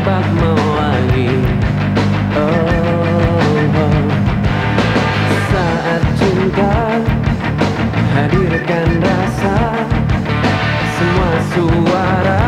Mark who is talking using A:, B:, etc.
A: dapat mewangi oh, oh. Saat cinta hadirkan rasa Semua suara